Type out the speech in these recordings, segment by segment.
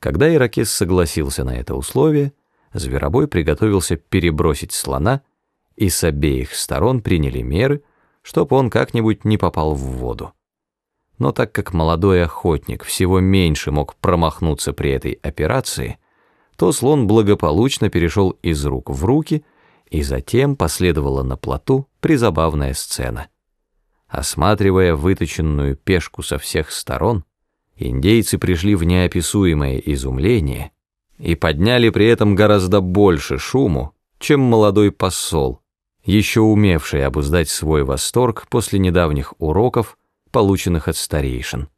Когда Иракес согласился на это условие, Зверобой приготовился перебросить слона, и с обеих сторон приняли меры, чтоб он как-нибудь не попал в воду. Но так как молодой охотник всего меньше мог промахнуться при этой операции, то слон благополучно перешел из рук в руки, и затем последовала на плоту призабавная сцена. Осматривая выточенную пешку со всех сторон, индейцы пришли в неописуемое изумление и подняли при этом гораздо больше шуму, чем молодой посол, еще умевший обуздать свой восторг после недавних уроков, полученных от старейшин.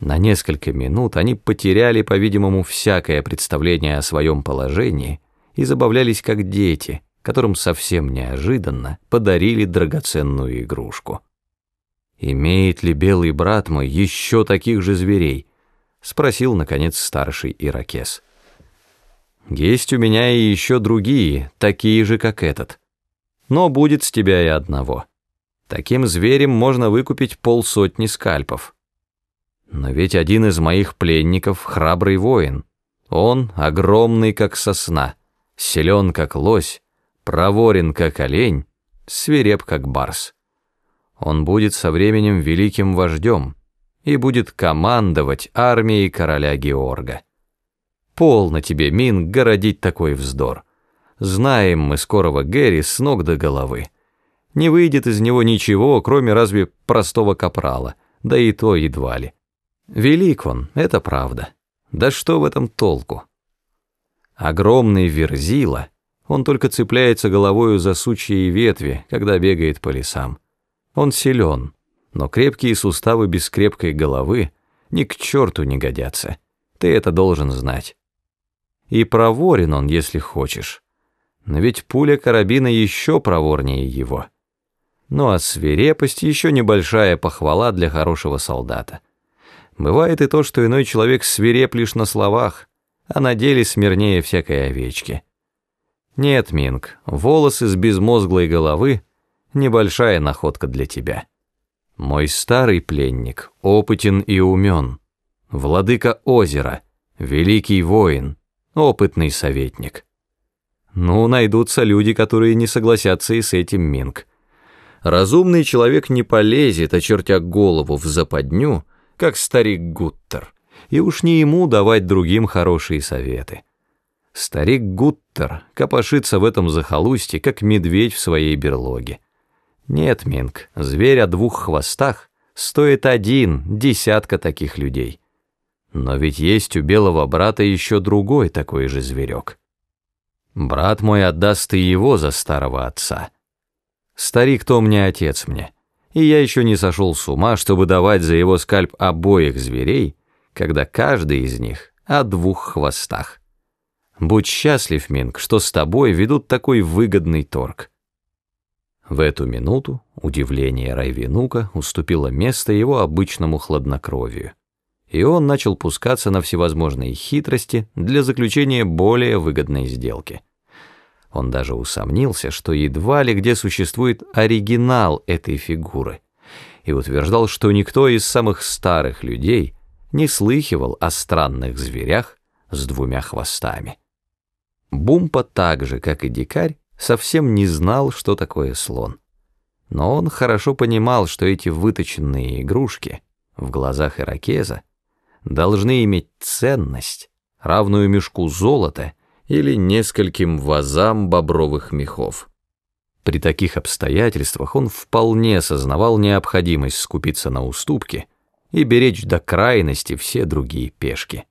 На несколько минут они потеряли, по-видимому, всякое представление о своем положении и забавлялись как дети, которым совсем неожиданно подарили драгоценную игрушку. «Имеет ли белый брат мой еще таких же зверей?» — спросил, наконец, старший иракес. «Есть у меня и еще другие, такие же, как этот. Но будет с тебя и одного. Таким зверем можно выкупить полсотни скальпов. Но ведь один из моих пленников — храбрый воин. Он огромный, как сосна, силен, как лось, проворен, как олень, свиреп, как барс». Он будет со временем великим вождем и будет командовать армией короля Георга. Полно тебе, Мин, городить такой вздор. Знаем мы скорого Гэри с ног до головы. Не выйдет из него ничего, кроме разве простого капрала, да и то едва ли. Велик он, это правда. Да что в этом толку? Огромный верзила, он только цепляется головою за сучьи ветви, когда бегает по лесам. Он силен, но крепкие суставы без крепкой головы ни к черту не годятся. Ты это должен знать. И проворен он, если хочешь. Но ведь пуля карабина еще проворнее его. Ну а свирепость еще небольшая похвала для хорошего солдата. Бывает и то, что иной человек свиреп лишь на словах, а на деле смирнее всякой овечки. Нет, Минг, волосы с безмозглой головы — небольшая находка для тебя. Мой старый пленник опытен и умен, владыка озера, великий воин, опытный советник. Ну, найдутся люди, которые не согласятся и с этим Минг. Разумный человек не полезет, очертя голову в западню, как старик Гуттер, и уж не ему давать другим хорошие советы. Старик Гуттер копошится в этом захолустье, как медведь в своей берлоге. Нет, Минг, зверь о двух хвостах стоит один, десятка таких людей. Но ведь есть у белого брата еще другой такой же зверек. Брат мой отдаст и его за старого отца. Старик Том не отец мне, и я еще не сошел с ума, чтобы давать за его скальп обоих зверей, когда каждый из них о двух хвостах. Будь счастлив, Минг, что с тобой ведут такой выгодный торг. В эту минуту удивление Райвенука уступило место его обычному хладнокровию, и он начал пускаться на всевозможные хитрости для заключения более выгодной сделки. Он даже усомнился, что едва ли где существует оригинал этой фигуры, и утверждал, что никто из самых старых людей не слыхивал о странных зверях с двумя хвостами. Бумпа так же, как и дикарь, совсем не знал, что такое слон. Но он хорошо понимал, что эти выточенные игрушки в глазах иракеза должны иметь ценность, равную мешку золота или нескольким вазам бобровых мехов. При таких обстоятельствах он вполне осознавал необходимость скупиться на уступки и беречь до крайности все другие пешки.